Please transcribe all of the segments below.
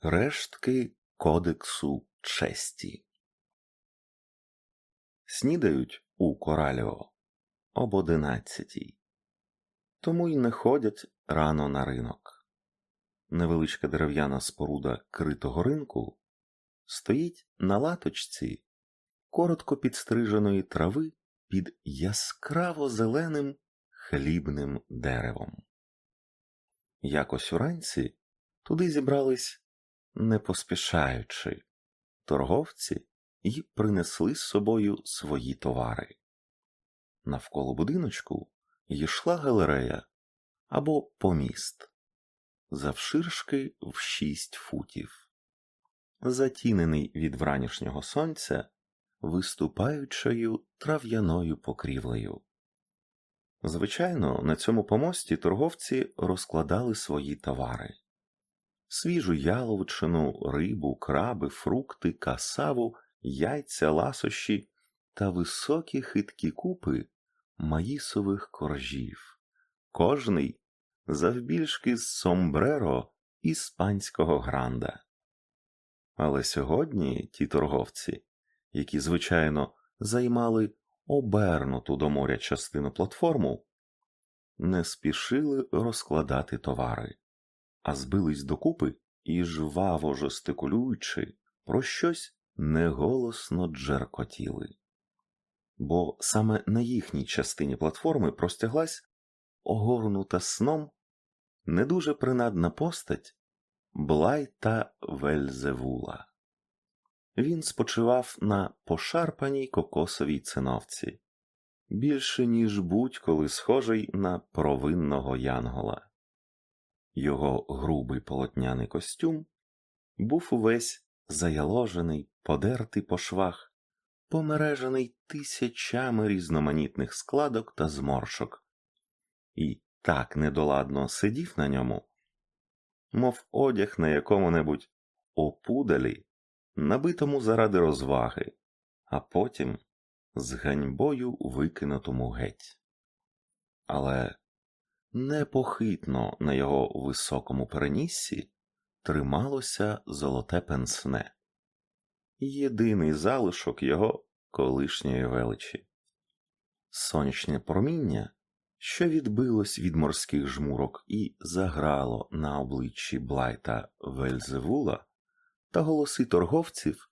Рештки Кодексу честі. Снідають у Кораліо об одинадцятій, тому й не ходять рано на ринок. Невеличка дерев'яна споруда критого ринку стоїть на латочці коротко підстриженої трави під яскраво зеленим хлібним деревом. Якось уранці туди зібрались не поспішаючи, торговці й принесли з собою свої товари. Навколо будиночку йшла галерея або поміст, завширшки в шість футів, затінений від вранішнього сонця виступаючою трав'яною покрівлею. Звичайно, на цьому помості торговці розкладали свої товари свіжу яловичину, рибу, краби, фрукти, касаву, яйця, ласощі та високі хиткі купи маїсових коржів, кожний завбільшки з сомбреро іспанського гранда. Але сьогодні ті торговці, які, звичайно, займали обернуту до моря частину платформу, не спішили розкладати товари а збились докупи і, жваво жестикулюючи, про щось неголосно джеркотіли. Бо саме на їхній частині платформи простяглась огорнута сном не дуже принадна постать Блайта Вельзевула. Він спочивав на пошарпаній кокосовій циновці, більше ніж будь-коли схожий на провинного янгола. Його грубий полотняний костюм був увесь заяложений, подертий по швах, помережений тисячами різноманітних складок та зморшок, і так недоладно сидів на ньому, мов одяг на якому-небудь опудалі, набитому заради розваги, а потім з ганьбою викинутому геть. Але непохитно на його високому переніссі трималося золоте пенсне, єдиний залишок його колишньої величі. Сонячне проміння, що відбилось від морських жмурок і заграло на обличчі Блайта Вельзевула, та голоси торговців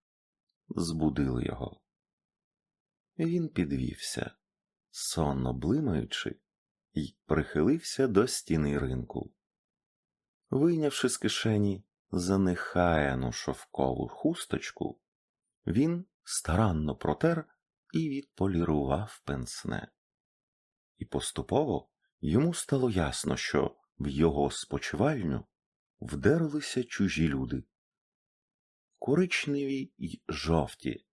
збудили його. Він підвівся, сонно блимаючи, і прихилився до стіни ринку. Вийнявши з кишені занехаяну шовкову хусточку, він старанно протер і відполірував пенсне. І поступово йому стало ясно, що в його спочивальню вдерлися чужі люди, коричневі й жовті,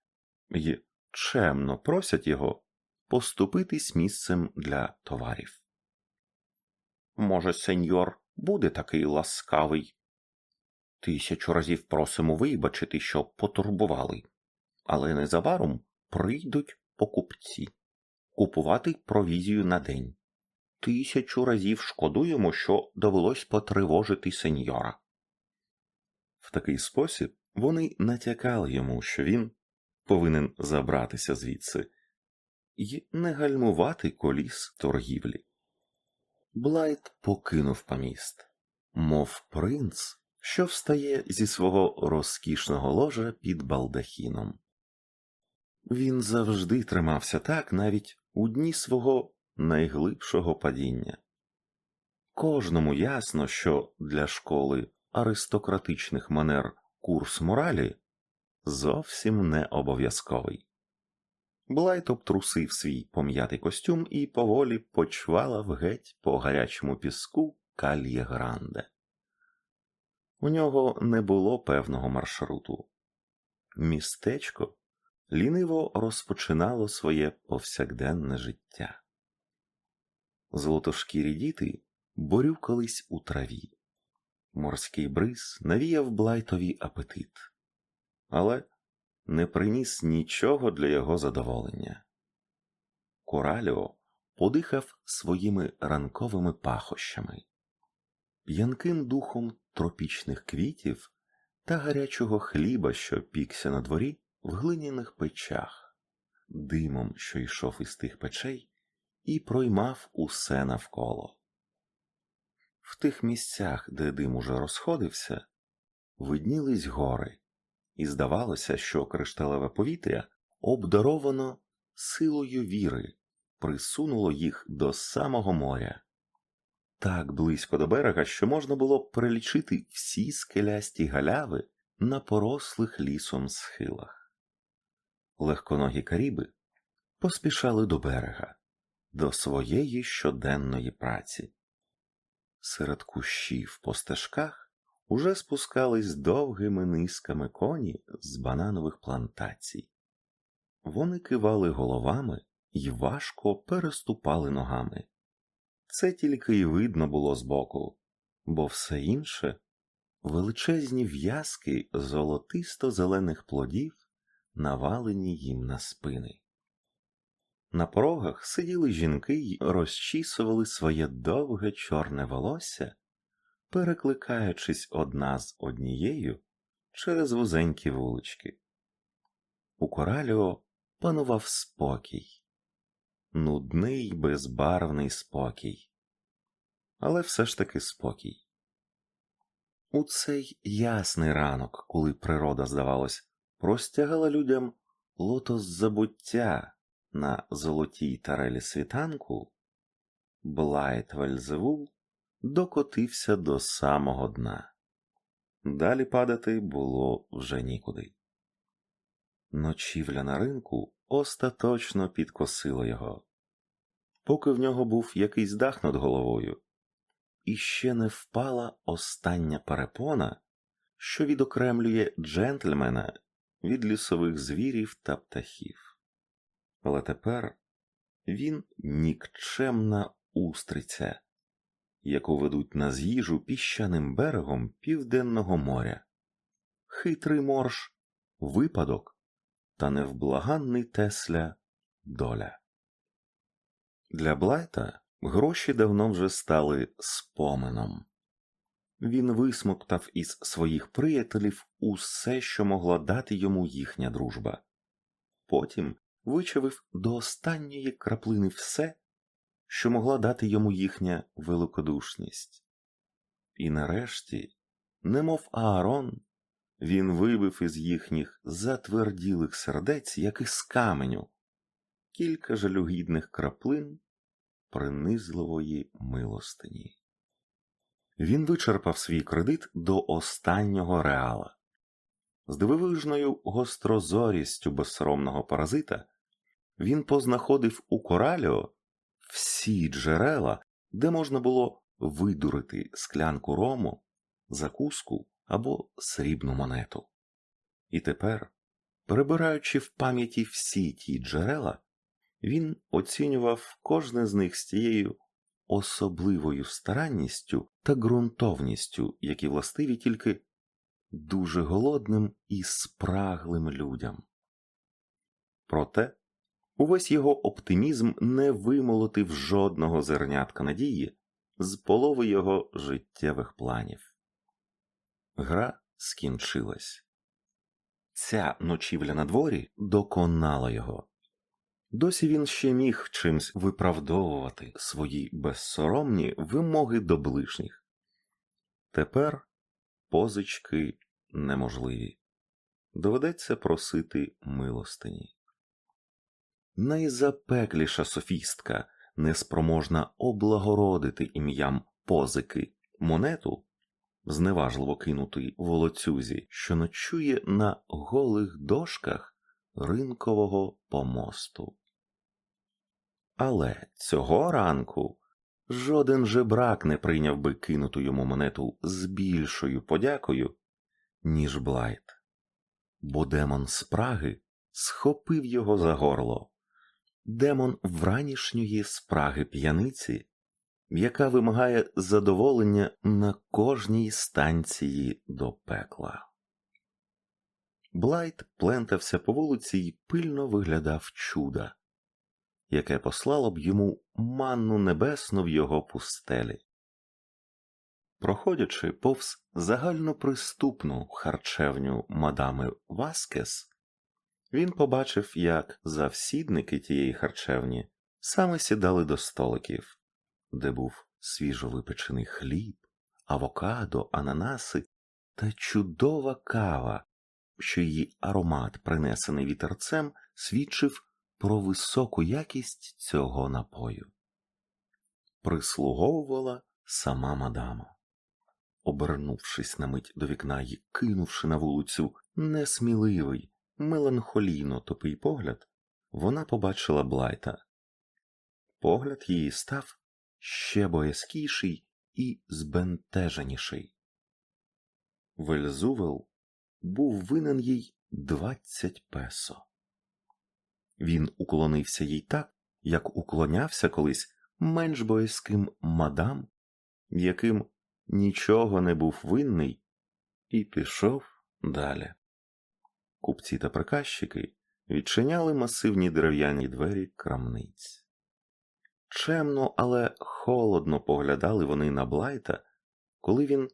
й чемно просять його поступитись місцем для товарів. Може, сеньор буде такий ласкавий. Тисячу разів просимо вибачити, що потурбували, але незабаром прийдуть покупці купувати провізію на день. Тисячу разів шкодуємо, що довелось потривожити сеньора. В такий спосіб вони натякали йому, що він повинен забратися звідси і не гальмувати коліс торгівлі. Блайт покинув поміст, мов принц, що встає зі свого розкішного ложа під балдахіном. Він завжди тримався так навіть у дні свого найглибшого падіння. Кожному ясно, що для школи аристократичних манер курс моралі зовсім не обов'язковий. Блайт обтрусив свій пом'ятий костюм і поволі почвалав геть по гарячому піску кальє гранде. У нього не було певного маршруту. Містечко ліниво розпочинало своє повсякденне життя. Золотошкірі діти борюкались у траві. Морський бриз навіяв Блайтові апетит. Але не приніс нічого для його задоволення. Кораліо подихав своїми ранковими пахощами, п'янким духом тропічних квітів та гарячого хліба, що пікся на дворі в глиняних печах, димом, що йшов із тих печей, і проймав усе навколо. В тих місцях, де дим уже розходився, виднілись гори, і здавалося, що кришталеве повітря обдаровано силою віри, присунуло їх до самого моря. Так близько до берега, що можна було б перелічити всі скелясті галяви на порослих лісом схилах. Легконогі каріби поспішали до берега, до своєї щоденної праці. Серед кущів по стежках уже спускались довгими низками коні з бананових плантацій. Вони кивали головами і важко переступали ногами. Це тільки й видно було збоку, бо все інше величезні в'язки золотисто зелених плодів, навалені їм на спини. На порогах сиділи жінки й розчісували своє довге чорне волосся, перекликаючись одна з однією через вузенькі вулички. У кораліо панував спокій, нудний безбарвний спокій, але все ж таки спокій. У цей ясний ранок, коли природа, здавалось, простягала людям лотос забуття на золотій тарелі світанку, Блайт Вельзевул докотився до самого дна. Далі падати було вже нікуди. Ночівля на ринку остаточно підкосила його, поки в нього був якийсь дах над головою, і ще не впала остання перепона, що відокремлює джентльмена від лісових звірів та птахів. Але тепер він нікчемна устриця, яку ведуть на з'їжу піщаним берегом Південного моря, хитрий морж, випадок та невблаганний Тесля доля. Для Блайта гроші давно вже стали спомином. Він висмоктав із своїх приятелів усе, що могла дати йому їхня дружба. Потім вичавив до останньої краплини все, що могла дати йому їхня великодушність. І нарешті, немов Аарон, він вибив із їхніх затверділих сердець, як із каменю, кілька жалюгідних краплин принизливої милостині. Він вичерпав свій кредит до останнього реала. З дивовижною гострозорістю безсоромного паразита він познаходив у кораліо всі джерела, де можна було видурити склянку рому, закуску або срібну монету. І тепер, перебираючи в пам'яті всі ті джерела, він оцінював кожне з них з тією особливою старанністю та ґрунтовністю, які властиві тільки дуже голодним і спраглим людям. Проте увесь його оптимізм не вимолотив жодного зернятка надії з полови його життєвих планів. Гра скінчилась. Ця ночівля на дворі доконала його. Досі він ще міг чимсь виправдовувати свої безсоромні вимоги до ближніх. Тепер позички неможливі. Доведеться просити милостині. Найзапекліша софістка, неспроможна облагородити ім'ям позики. Монету, зневажливо кинутий волоцюзі, що ночує на голих дошках ринкового помосту. Але цього ранку жоден жебрак не прийняв би кинуту йому монету з більшою подякою, ніж Блайт, бо демон спраги схопив його за горло, демон вранішньої спраги п'яниці, яка вимагає задоволення на кожній станції до пекла. Блайт плентався по вулиці і пильно виглядав чуда, яке послало б йому манну небесну в його пустелі. Проходячи повз загальноприступну харчевню мадами Васкес, він побачив, як завсідники тієї харчевні саме сідали до столиків, де був свіжовипечений хліб, авокадо, ананаси та чудова кава, що її аромат, принесений вітерцем, свідчив про високу якість цього напою. Прислуговувала сама мадама. Обернувшись на мить до вікна і кинувши на вулицю несміливий, меланхолійно тупий погляд, вона побачила Блайта. Погляд її став ще боязкіший і збентеженіший. Вельзувел був винен їй двадцять песо. Він уклонився їй так, як уклонявся колись менш боязким мадам, яким нічого не був винний, і пішов далі. Купці та приказчики відчиняли масивні дерев'яні двері крамниць. Чемно, але холодно поглядали вони на Блайта, коли він,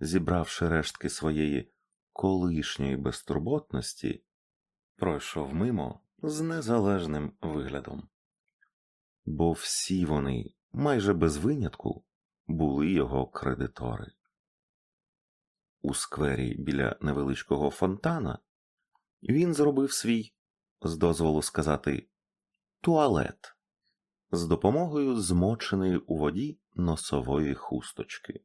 зібравши рештки своєї колишньої безтурботності, пройшов мимо з незалежним виглядом. Бо всі вони, майже без винятку, були його кредитори. У сквері біля невеличкого фонтана він зробив свій, з дозволу сказати, туалет з допомогою змоченої у воді носової хусточки.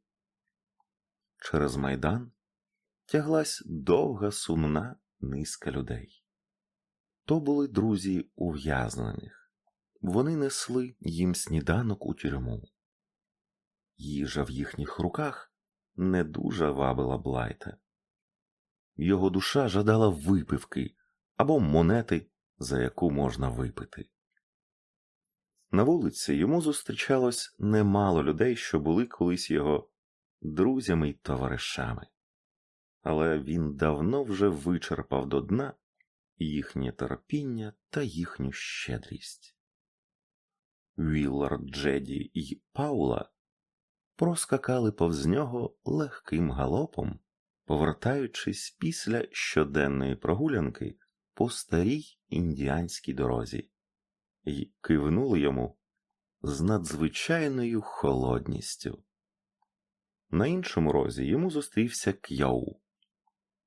Через майдан тяглась довга сумна низка людей. То були друзі ув'язнених, вони несли їм сніданок у тюрму. Їжа в їхніх руках не дуже вабила Блайта. Його душа жадала випивки або монети, за яку можна випити. На вулиці йому зустрічалось немало людей, що були колись його друзями й товаришами, але він давно вже вичерпав до дна їхнє терпіння та їхню щедрість. Віллар, Джеді й Паула проскакали повз нього легким галопом, повертаючись після щоденної прогулянки по старій індіанській дорозі, і кивнули йому з надзвичайною холодністю. На іншому розі йому зустрівся к'яу.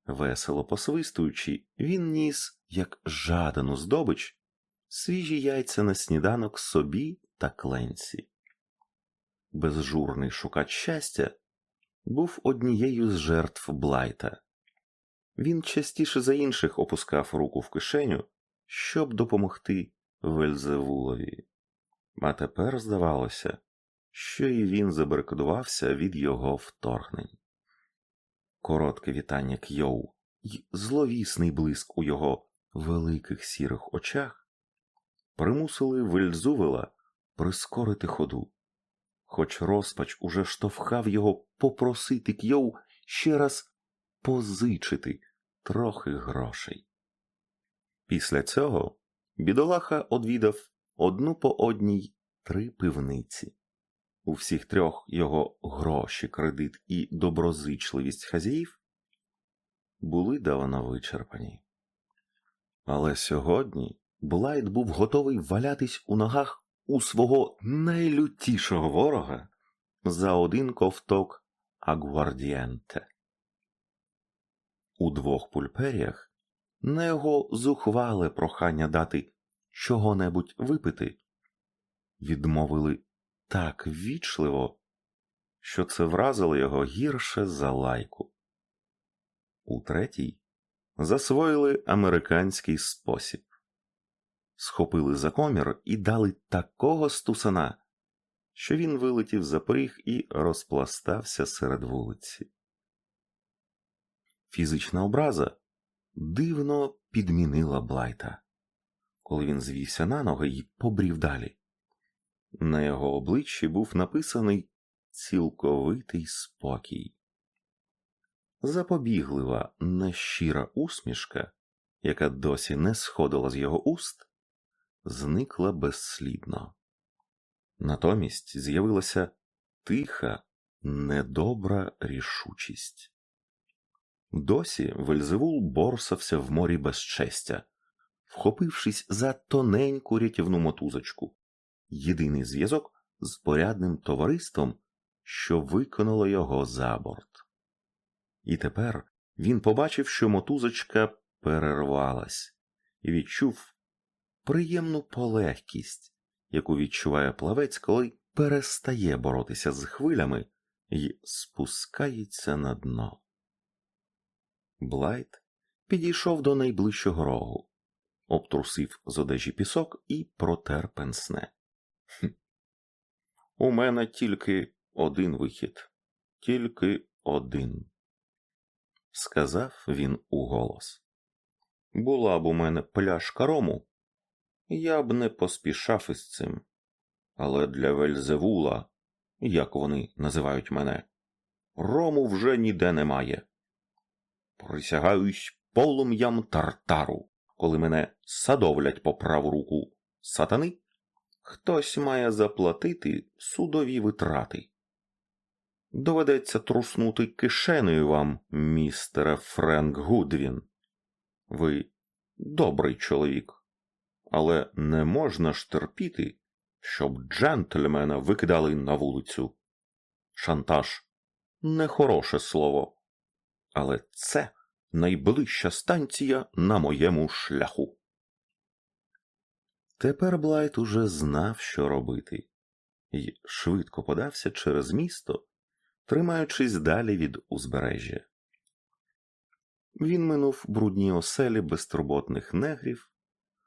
Весело посвистуючи, він ніс, як жадану здобич, свіжі яйця на сніданок собі та кленці. Безжурний шукач щастя був однією з жертв Блайта. Він частіше за інших опускав руку в кишеню, щоб допомогти Вельзевулові. А тепер здавалося, що і він забарикадувався від його вторгнень. Коротке вітання Кйоу й зловісний блиск у його великих сірих очах примусили Вельзувела прискорити ходу, хоч розпач уже штовхав його попросити Кйоу ще раз позичити трохи грошей. Після цього бідолаха одвідав одну по одній три пивниці. У всіх трьох його гроші, кредит і доброзичливість хазяїв були давно вичерпані. Але сьогодні Блайт був готовий валятись у ногах у свого найлютішого ворога за один ковток агвардієнте. У двох пульперіях на його зухвале прохання дати чого-небудь випити, відмовили так ввічливо, що це вразило його гірше за лайку. У третій засвоїли американський спосіб, схопили за комір і дали такого стусана, що він вилетів за поріг і розпластався серед вулиці. Фізична образа дивно підмінила Блайта, коли він звівся на ноги і побрів далі. На його обличчі був написаний цілковитий спокій. Запобіглива нещира усмішка, яка досі не сходила з його уст, зникла безслідно. Натомість з'явилася тиха, недобра рішучість. Досі Вельзевул борсався в морі безчестя, вхопившись за тоненьку рятівну мотузочку, єдиний зв'язок з порядним товариством, що виконало його за борт. І тепер він побачив, що мотузочка перервалась, і відчув приємну полегкість, яку відчуває плавець, коли перестає боротися з хвилями і спускається на дно. Блайт підійшов до найближчого рогу, обтрусив з одежі пісок і протер пенсне. «Хм. У мене тільки один вихід, тільки один, сказав він уголос. Була б у мене пляшка рому, я б не поспішав із цим. Але для Вельзевула, як вони називають мене, рому вже ніде немає. Присягаюсь полум'ям тартару, коли мене садовлять по праву руку сатани, хтось має заплатити судові витрати. Доведеться труснути кишенею вам, містере Френк Гудвін. Ви добрий чоловік, але не можна ж терпіти, щоб джентльмена викидали на вулицю. Шантаж нехороше слово, але це найближча станція на моєму шляху. Тепер Блайт уже знав, що робити, і швидко подався через місто, тримаючись далі від узбережжя. Він минув брудні оселі безтурботних негрів,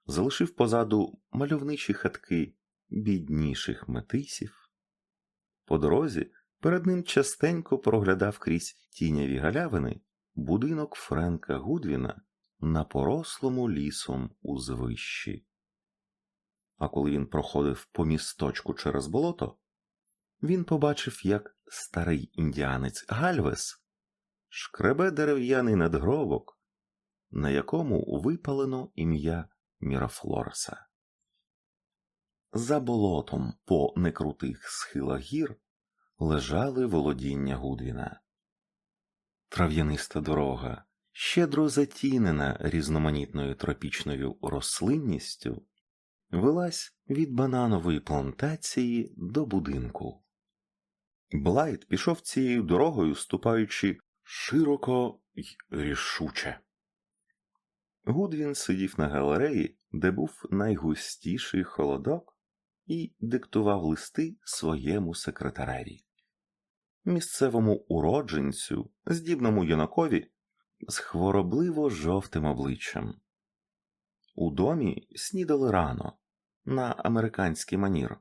залишив позаду мальовничі хатки бідніших метисів. По дорозі перед ним частенько проглядав крізь тіняві галявини будинок Френка Гудвіна на порослому лісом узвищі. А коли він проходив по місточку через болото, він побачив, як старий індіанець Гальвес шкребе дерев'яний надгробок, на якому випалено ім'я Мірафлореса. За болотом по некрутих схилах гір лежали володіння Гудвіна. Трав'яниста дорога, щедро затінена різноманітною тропічною рослинністю, велась від бананової плантації до будинку. Блайт пішов цією дорогою, ступаючи широко й рішуче. Гудвін сидів на галереї, де був найгустіший холодок, і диктував листи своєму секретареві. Місцевому уродженцю, здібному юнакові, з хворобливо жовтим обличчям. У домі снідали рано, на американський манір,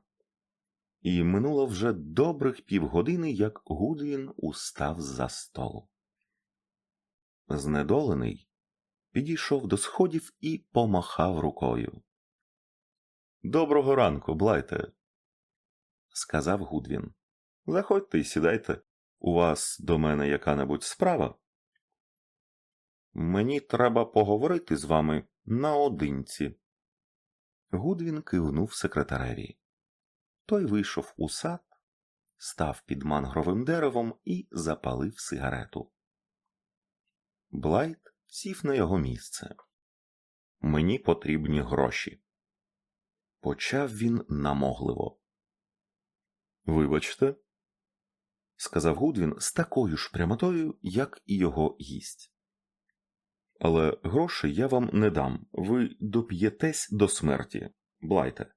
і минуло вже добрих півгодини, як Гудвін устав за столу. Знедолений, підійшов до сходів і помахав рукою. Доброго ранку, Блайте, сказав Гудвін. Заходьте і сідайте. У вас до мене яка-небудь справа? Мені треба поговорити з вами наодинці. Гудвін кивнув секретареві. Той вийшов у сад, став під мангровим деревом і запалив сигарету. Блайт сів на його місце. Мені потрібні гроші. Почав він намогливо. Вибачте, сказав Гудвін з такою ж прямотою, як і його гість. Але грошей я вам не дам. Ви доп'єтесь до смерті, блайте.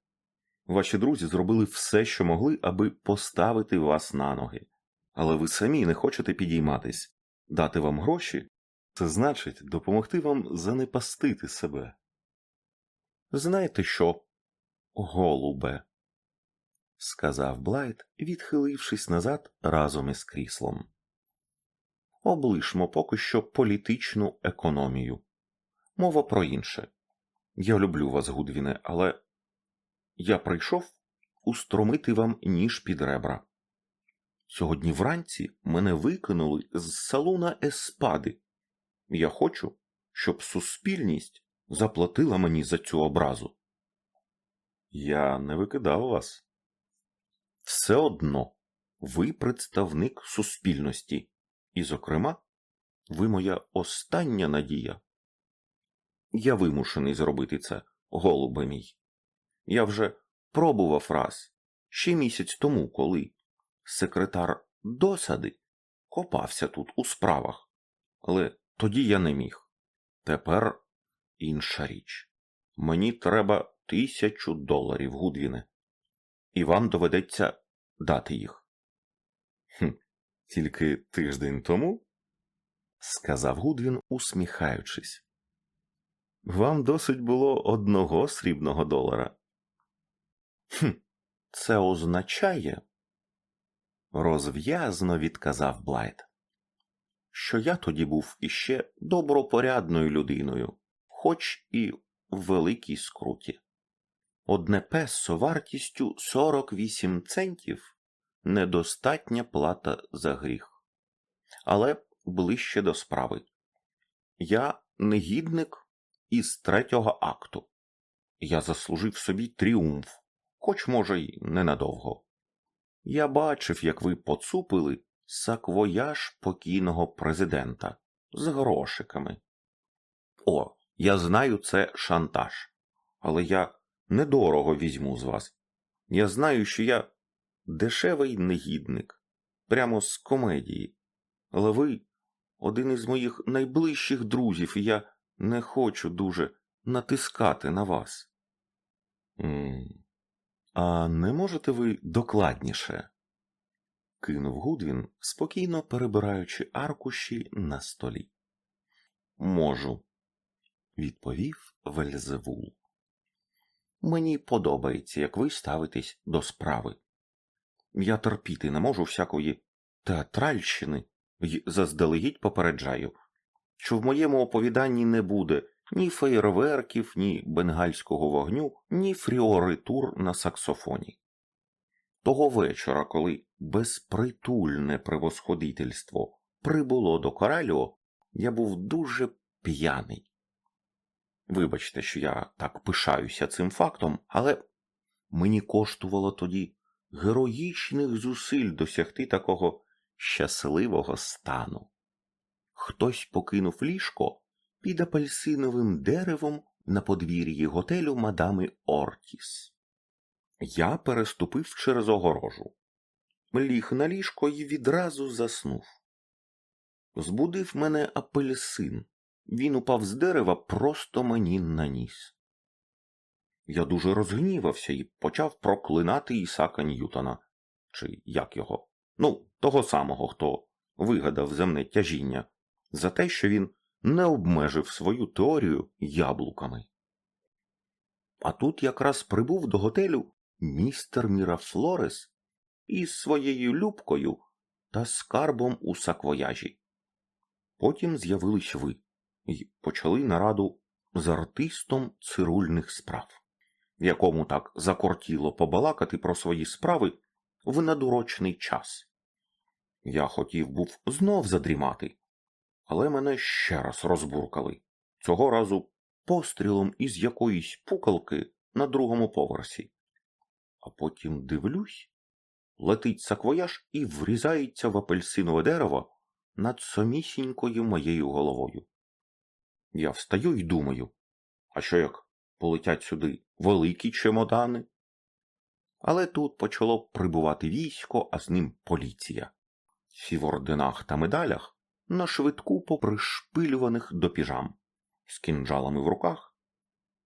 Ваші друзі зробили все, що могли, аби поставити вас на ноги. Але ви самі не хочете підійматись, дати вам гроші це значить допомогти вам занепастити себе. Знаєте що, голубе, сказав Блайт, відхилившись назад разом із кріслом. Облишмо поки що політичну економію. Мова про інше. Я люблю вас, Гудвіне, але я прийшов устромити вам ніж під ребра. Сьогодні вранці мене викинули з салуна еспади. Я хочу, щоб суспільність заплатила мені за цю образу. Я не викидав вас. Все одно ви представник суспільності, і, зокрема, ви моя остання надія. Я вимушений зробити це, голубе мій. Я вже пробував раз ще місяць тому, коли секретар досади копався тут у справах, але тоді я не міг. Тепер інша річ. Мені треба тисячу доларів, Гудвіне, і вам доведеться дати їх. «Хм, Тільки тиждень тому, сказав Гудвін, усміхаючись. Вам досить було одного срібного долара. «Хм, Це означає, розв'язно відказав Блайт, що я тоді був іще добропорядною людиною, хоч і в великій скруті. Одне песо вартістю 48 центів недостатня плата за гріх. Але ближче до справи. Я негідник із третього акту. Я заслужив собі тріумф, хоч, може, й ненадовго. Я бачив, як ви поцупили саквояж покійного президента з грошиками. О, я знаю, це шантаж, але я недорого візьму з вас. Я знаю, що я дешевий негідник, прямо з комедії. Але ви один із моїх найближчих друзів, і я не хочу дуже натискати на вас. «М, А не можете ви докладніше? Кинув Гудвін, спокійно перебираючи аркуші на столі. Можу, відповів Вельзевул. Мені подобається, як ви ставитесь до справи. Я терпіти не можу всякої театральщини й заздалегідь попереджаю, що в моєму оповіданні не буде ні феєрверків, ні бенгальського вогню, ні фріоритур на саксофоні. Того вечора, коли безпритульне превосходительство прибуло до коралю, я був дуже п'яний. Вибачте, що я так пишаюся цим фактом, але мені коштувало тоді героїчних зусиль досягти такого щасливого стану. Хтось покинув ліжко під апельсиновим деревом на подвір'ї готелю мадами Ортіс. Я переступив через огорожу, ліг на ліжко і відразу заснув. Збудив мене апельсин. Він упав з дерева просто мені на ніс. Я дуже розгнівався і почав проклинати Ісака Ньютона, чи як його, ну, того самого, хто вигадав земне тяжіння, за те, що він не обмежив свою теорію яблуками. А тут якраз прибув до готелю містер Мірафлорес із своєю любкою та скарбом у саквояжі. Потім з'явились ви і почали нараду з артистом цирульних справ, якому так закортіло побалакати про свої справи в надурочний час. Я хотів був знов задрімати, але мене ще раз розбуркали, цього разу пострілом із якоїсь пукалки на другому поверсі. А потім дивлюсь, летить саквояж і врізається в апельсинове дерево над самісінькою моєю головою. Я встаю і думаю, а що як полетять сюди великі чемодани? Але тут почало прибувати військо, а з ним поліція. Всі в орденах та медалях на швидку попришпилюваних до піжам, з кінджалами в руках,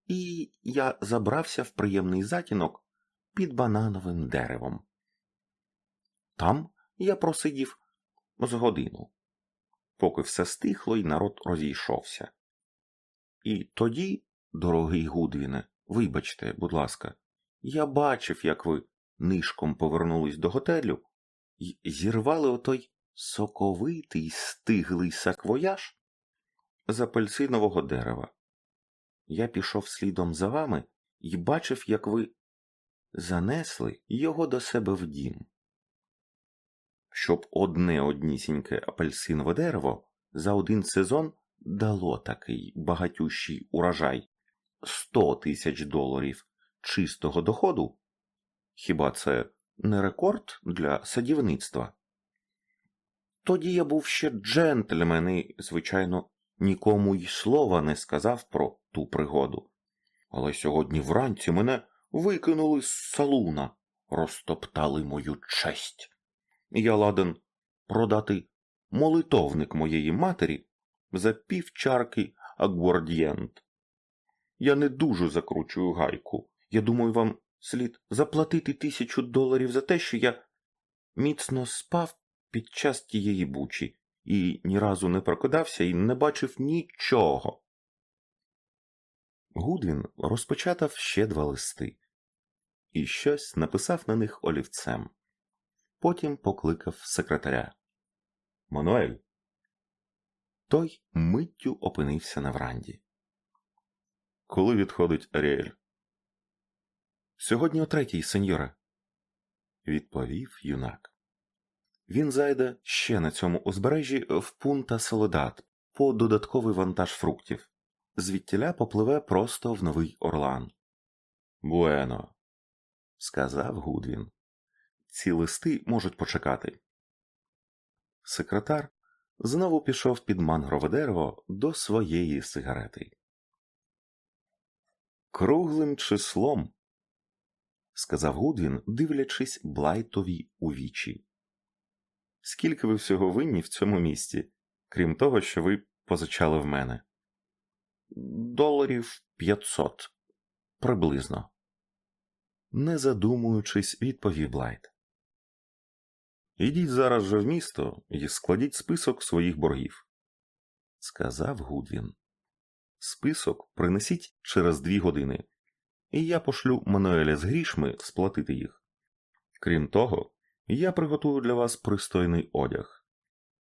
і я забрався в приємний затінок під банановим деревом. Там я просидів з годину, поки все стихло і народ розійшовся. І тоді, дорогий Гудвіне, вибачте, будь ласка, я бачив, як ви нишком повернулись до готелю і зірвали отой соковитий стиглий саквояж з апельсинового дерева. Я пішов слідом за вами і бачив, як ви занесли його до себе в дім. Щоб одне однісіньке апельсинове дерево за один сезон дало такий багатющий урожай 100 тисяч доларів чистого доходу, хіба це не рекорд для садівництва. Тоді я був ще джентльмен і, звичайно, нікому й слова не сказав про ту пригоду. Але сьогодні вранці мене викинули з салуна, розтоптали мою честь. Я ладен продати молитовник моєї матері за пів чарки агвардієнт. Я не дуже закручую гайку. Я думаю, вам слід заплатити тисячу доларів за те, що я міцно спав під час тієї бучі і ні разу не прокидався і не бачив нічого. Гудвін розпочатав ще два листи і щось написав на них олівцем. Потім покликав секретаря. Мануель. Той миттю опинився на вранді. Коли відходить Аріель? Сьогодні о третій, сеньоре, відповів юнак. Він зайде ще на цьому узбережжі в пунта Солодат по додатковий вантаж фруктів, звідтіля попливе просто в Новий Орлан. Буено, сказав Гудвін. Ці листи можуть почекати. Секретар знову пішов під мангрове дерево до своєї сигарети. Круглим числом, сказав Гудвін, дивлячись Блайтові у вічі. Скільки ви всього винні в цьому місті, крім того, що ви позичали в мене? Доларів п'ятсот. Приблизно. Не задумуючись, відповів Блайт. Ідіть зараз же в місто і складіть список своїх боргів, сказав Гудвін. Список принесіть через дві години, і я пошлю Мануеля з грішми сплатити їх. Крім того, я приготую для вас пристойний одяг.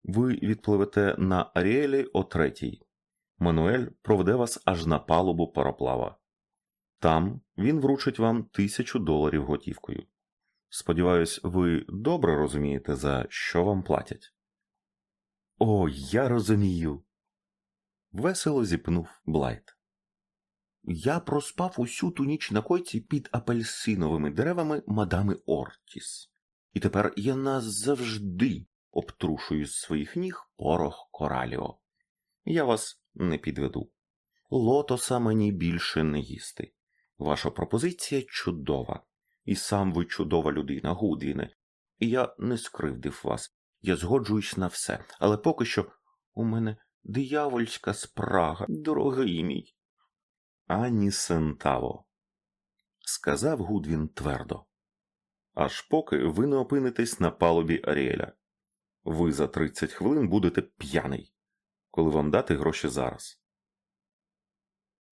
Ви відпливете на Аріелі о третій. Мануель проведе вас аж на палубу пароплава. Там він вручить вам тисячу доларів готівкою. Сподіваюсь, ви добре розумієте, за що вам платять. О, я розумію. Весело зіпнув Блайт. Я проспав усю ту ніч на койці під апельсиновими деревами мадами Ортіс, і тепер я назавжди обтрушую з своїх ніг порох кораліо. Я вас не підведу. Лотоса мені більше не їсти. Ваша пропозиція чудова, і сам ви чудова людина, Гудвіне, і я не скривдив вас. Я згоджуюсь на все, але поки що у мене диявольська спрага, дорогий мій. Ані сентаво, сказав Гудвін твердо. Аж поки ви не опинитесь на палубі Аріеля. Ви за 30 хвилин будете п'яний, коли вам дати гроші зараз.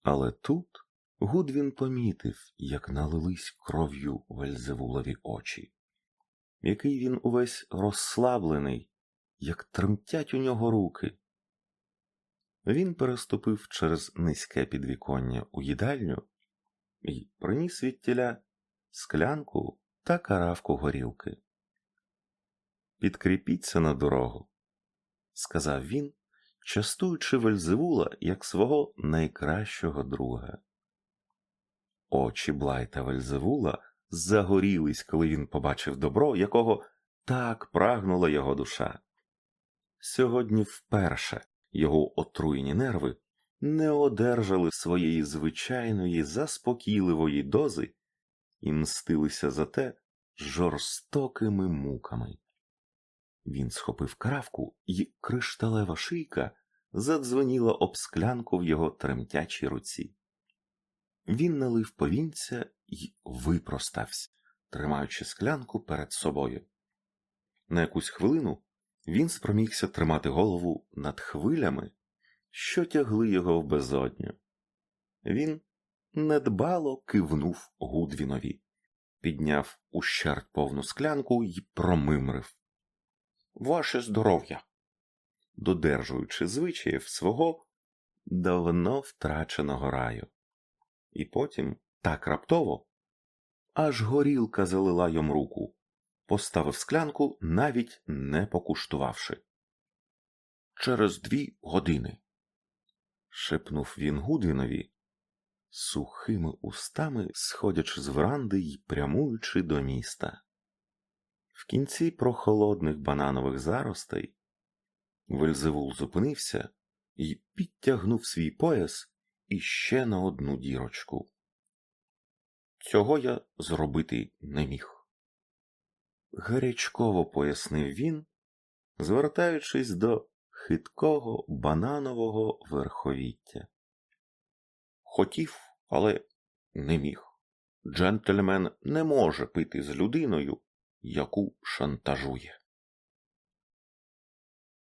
Але тут Гудвін помітив, як налились кров'ю Вельзевулові очі, який він увесь розслаблений, як тремтять у нього руки. Він переступив через низьке підвіконня у їдальню і приніс від тіля склянку та каравку горілки. Підкріпіться на дорогу, сказав він, частуючи Вельзевула як свого найкращого друга. Очі Блайта Вельзевула загорілись, коли він побачив добро, якого так прагнула його душа. Сьогодні вперше його отруєні нерви не одержали своєї звичайної заспокійливої дози і мстилися за те жорстокими муками. Він схопив кравку, і кришталева шийка задзвоніла об склянку в його тремтячій руці. Він налив повінця і випростався, тримаючи склянку перед собою. На якусь хвилину він спромігся тримати голову над хвилями, що тягли його в безодню. Він недбало кивнув Гудвінові, підняв ущерть повну склянку і промимрив. Ваше здоров'я, додержуючи звичаїв свого давно втраченого раю. І потім так раптово аж горілка залила йому руку, поставив склянку, навіть не покуштувавши. Через дві години. шепнув він Гудвінові, сухими устами сходячи з веранди й прямуючи до міста. В кінці прохолодних бананових заростей Вельзевул зупинився і підтягнув свій пояс іще на одну дірочку. Цього я зробити не міг. Гарячково пояснив він, звертаючись до хиткого бананового верховіття. Хотів, але не міг. Джентльмен не може пити з людиною, яку шантажує.